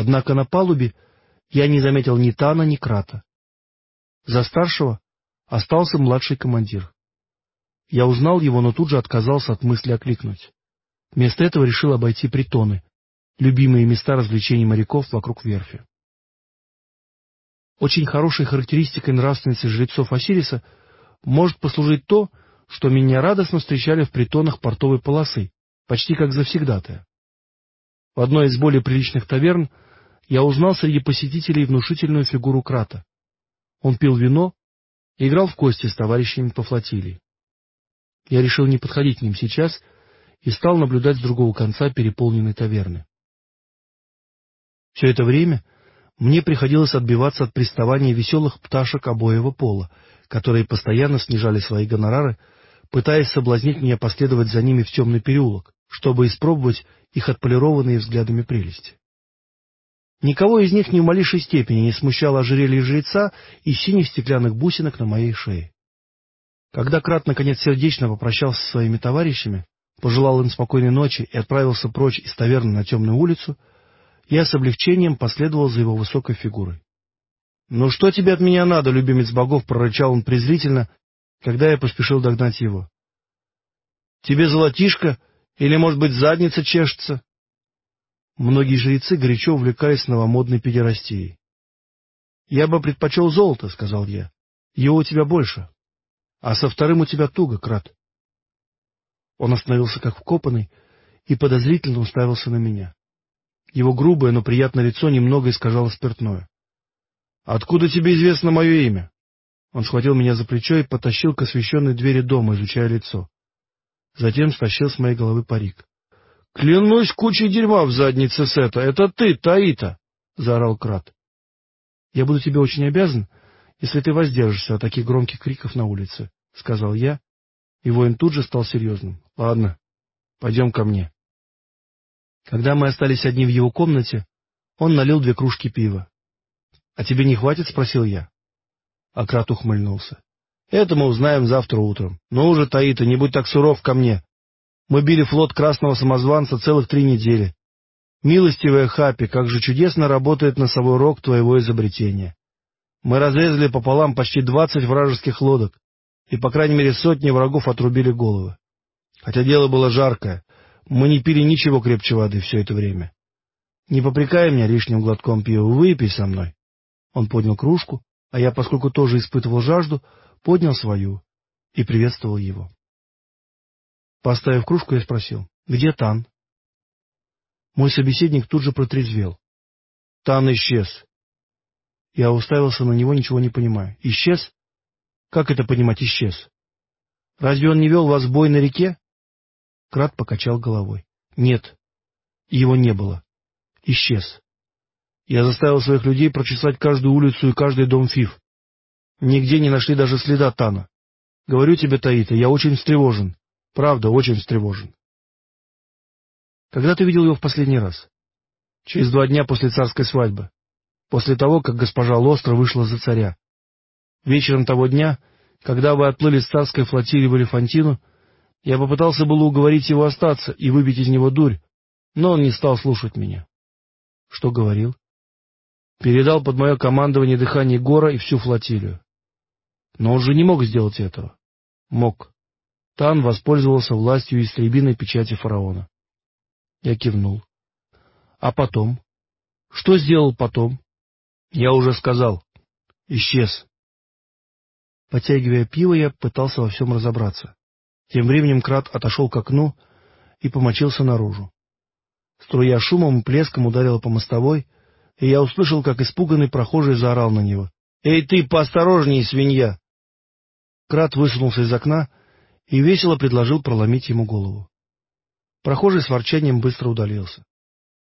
Однако на палубе я не заметил ни Тана, ни Крата. За старшего остался младший командир. Я узнал его, но тут же отказался от мысли окликнуть. Вместо этого решил обойти притоны, любимые места развлечений моряков вокруг верфи. Очень хорошей характеристикой нравственности жрецов Осириса может послужить то, что меня радостно встречали в притонах портовой полосы, почти как завсегдатая. В одной из более приличных таверн я узнал среди посетителей внушительную фигуру Крата. Он пил вино и играл в кости с товарищами по флотилии. Я решил не подходить к ним сейчас и стал наблюдать с другого конца переполненной таверны. Все это время мне приходилось отбиваться от приставаний веселых пташек обоего пола, которые постоянно снижали свои гонорары, пытаясь соблазнить меня последовать за ними в темный переулок, чтобы испробовать их отполированные взглядами прелести. Никого из них ни в малейшей степени не смущало ожерелье жреца и синих стеклянных бусинок на моей шее. Когда Крат наконец сердечно попрощался со своими товарищами, пожелал им спокойной ночи и отправился прочь из таверны на темную улицу, я с облегчением последовал за его высокой фигурой. — Ну что тебе от меня надо, любимец богов? — прорычал он презрительно, когда я поспешил догнать его. — Тебе золотишко или, может быть, задница чешется? Многие жрецы горячо увлекались новомодной педерастией. — Я бы предпочел золото, — сказал я. — Его у тебя больше. А со вторым у тебя туго, крат. Он остановился как вкопанный и подозрительно уставился на меня. Его грубое, но приятное лицо немного искажало спиртное. — Откуда тебе известно мое имя? Он схватил меня за плечо и потащил к освещенной двери дома, изучая лицо. Затем стащил с моей головы парик. — Клянусь кучей дерьма в заднице Сета! Это ты, Таита! — заорал Крат. — Я буду тебе очень обязан, если ты воздержишься от таких громких криков на улице, — сказал я, и воин тут же стал серьезным. — Ладно, пойдем ко мне. Когда мы остались одни в его комнате, он налил две кружки пива. — А тебе не хватит? — спросил я. Акрат ухмыльнулся. — Это мы узнаем завтра утром. Ну уже, Таита, не будь так суров ко мне. Мы били флот красного самозванца целых три недели. Милостивая Хапи, как же чудесно работает носовой рог твоего изобретения. Мы разрезали пополам почти двадцать вражеских лодок, и по крайней мере сотни врагов отрубили головы. Хотя дело было жаркое, мы не пили ничего крепче воды все это время. Не попрекай меня лишним глотком пива, выпей со мной. Он поднял кружку, а я, поскольку тоже испытывал жажду, поднял свою и приветствовал его. Поставив кружку, я спросил, где Тан? Мой собеседник тут же протрезвел. Тан исчез. Я уставился на него, ничего не понимая. Исчез? Как это понимать исчез? Разве он не вел вас в бой на реке? Крат покачал головой. Нет, его не было. Исчез. Я заставил своих людей прочесать каждую улицу и каждый дом Фиф. Нигде не нашли даже следа Тана. Говорю тебе, Таита, я очень встревожен. Правда, очень встревожен. Когда ты видел его в последний раз? Через два дня после царской свадьбы. После того, как госпожа Лостра вышла за царя. Вечером того дня, когда вы отплыли с царской флотилии в Элефантину, я попытался было уговорить его остаться и выбить из него дурь, но он не стал слушать меня. Что говорил? Передал под мое командование дыхание Гора и всю флотилию. Но он же не мог сделать этого. Мог. Тан воспользовался властью истребиной печати фараона. Я кивнул. А потом? Что сделал потом? Я уже сказал. Исчез. Потягивая пиво, я пытался во всем разобраться. Тем временем Крат отошел к окну и помочился наружу. Струя шумом и плеском ударила по мостовой, и я услышал, как испуганный прохожий заорал на него. — Эй ты, поосторожней, свинья! Крат высунулся из окна и весело предложил проломить ему голову. Прохожий с ворчанием быстро удалился.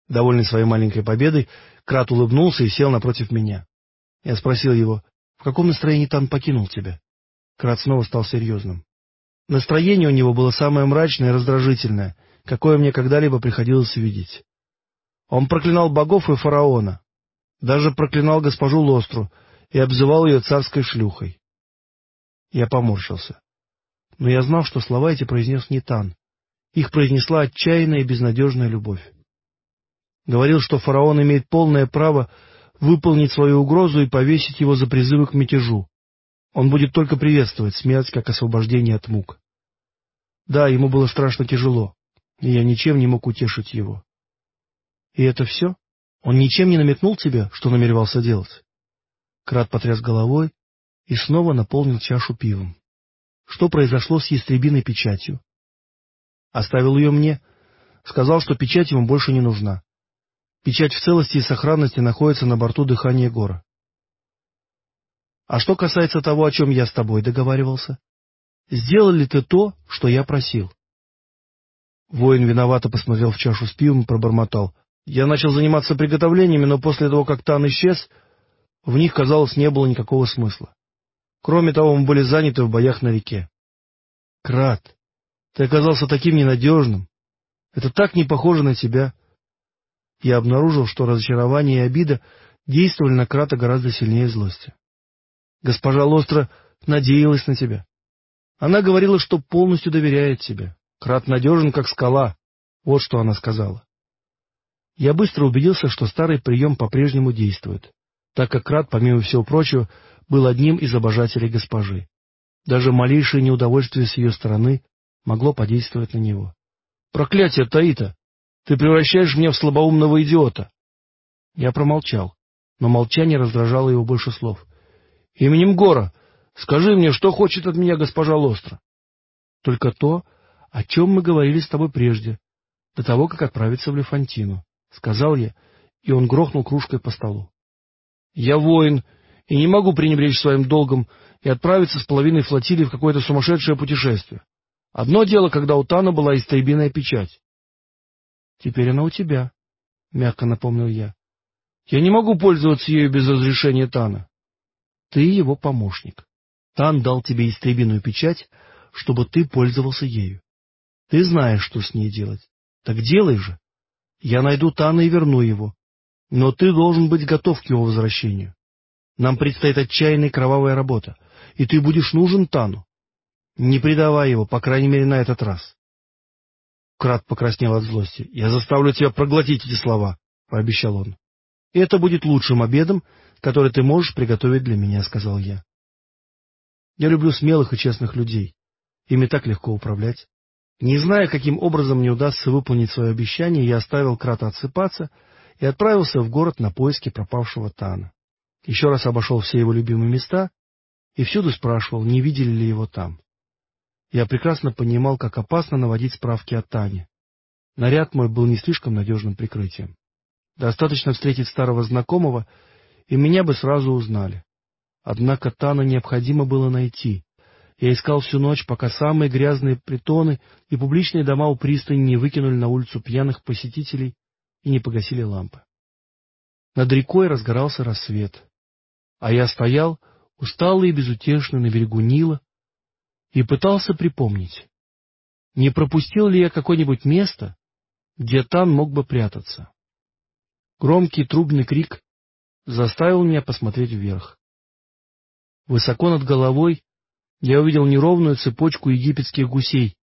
Довольный своей маленькой победой, Крат улыбнулся и сел напротив меня. Я спросил его, в каком настроении Тан покинул тебя? Крат снова стал серьезным. Настроение у него было самое мрачное и раздражительное, какое мне когда-либо приходилось видеть. Он проклинал богов и фараона, даже проклинал госпожу Лостру и обзывал ее царской шлюхой. Я поморщился. Но я знал, что слова эти произнес не Тан. Их произнесла отчаянная и безнадежная любовь. Говорил, что фараон имеет полное право выполнить свою угрозу и повесить его за призывы к мятежу. Он будет только приветствовать смерть как освобождение от мук. Да, ему было страшно тяжело, и я ничем не мог утешить его. И это все? Он ничем не намекнул тебе, что намеревался делать? Крат потряс головой и снова наполнил чашу пивом. Что произошло с ястребиной печатью? Оставил ее мне, сказал, что печать ему больше не нужна. Печать в целости и сохранности находится на борту дыхания гора. А что касается того, о чем я с тобой договаривался, сделал ли ты то, что я просил? Воин виновато посмотрел в чашу с пивом и пробормотал. Я начал заниматься приготовлениями, но после того, как Тан исчез, в них, казалось, не было никакого смысла. Кроме того, мы были заняты в боях на реке. Крат, ты оказался таким ненадежным. Это так не похоже на тебя. Я обнаружил, что разочарование и обида действовали на Крата гораздо сильнее злости. Госпожа Лостра надеялась на тебя. Она говорила, что полностью доверяет тебе. Крат надежен, как скала. Вот что она сказала. Я быстро убедился, что старый прием по-прежнему действует, так как Крат, помимо всего прочего, был одним из обожателей госпожи. Даже малейшее неудовольствие с ее стороны могло подействовать на него. — Проклятие, Таита! Ты превращаешь меня в слабоумного идиота! Я промолчал, но молчание раздражало его больше слов. — Именем Гора, скажи мне, что хочет от меня госпожа Лостра? — Только то, о чем мы говорили с тобой прежде, до того, как отправиться в Лефантину, — сказал я, и он грохнул кружкой по столу. — Я воин и не могу пренебречь своим долгом и отправиться с половиной флотилии в какое-то сумасшедшее путешествие. Одно дело, когда у Тана была истребиная печать. — Теперь она у тебя, — мягко напомнил я. — Я не могу пользоваться ею без разрешения Тана. — Ты его помощник. Тан дал тебе истребиную печать, чтобы ты пользовался ею. Ты знаешь, что с ней делать. Так делай же. Я найду Тана и верну его. Но ты должен быть готов к его возвращению. Нам предстоит отчаянная кровавая работа, и ты будешь нужен Тану. Не предавай его, по крайней мере, на этот раз. Крат покраснел от злости. — Я заставлю тебя проглотить эти слова, — пообещал он. — Это будет лучшим обедом, который ты можешь приготовить для меня, — сказал я. Я люблю смелых и честных людей. Ими так легко управлять. Не зная, каким образом мне удастся выполнить свое обещание, я оставил Крата отсыпаться и отправился в город на поиски пропавшего Тана еще раз обошел все его любимые места и всюду спрашивал, не видели ли его там. Я прекрасно понимал, как опасно наводить справки о Тане. Наряд мой был не слишком надежным прикрытием. Достаточно встретить старого знакомого, и меня бы сразу узнали. Однако Тана необходимо было найти. Я искал всю ночь, пока самые грязные притоны и публичные дома у пристани не выкинули на улицу пьяных посетителей и не погасили лампы. Над рекой разгорался рассвет. А я стоял, усталый и безутешный, на берегу Нила, и пытался припомнить, не пропустил ли я какое-нибудь место, где Тан мог бы прятаться. Громкий трубный крик заставил меня посмотреть вверх. Высоко над головой я увидел неровную цепочку египетских гусей,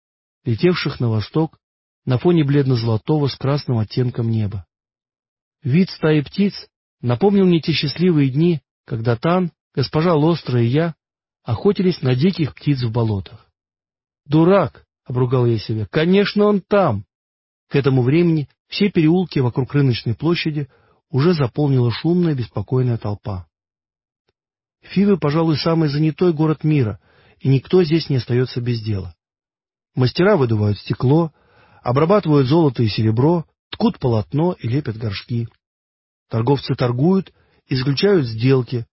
летевших на восток на фоне бледно-золотого с красным оттенком неба. Вид стаи птиц напомнил мне те счастливые дни, когда Тан, госпожа Лостра и я охотились на диких птиц в болотах. «Дурак!» — обругал я себя. «Конечно, он там!» К этому времени все переулки вокруг рыночной площади уже заполнила шумная, беспокойная толпа. Фивы, пожалуй, самый занятой город мира, и никто здесь не остается без дела. Мастера выдувают стекло, обрабатывают золото и серебро, ткут полотно и лепят горшки. Торговцы торгуют и заключают сделки,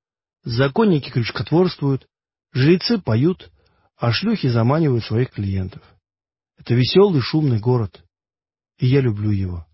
законники крючкотворствуют, жрецы поют, а шлюхи заманивают своих клиентов. Это веселый шумный город, и я люблю его.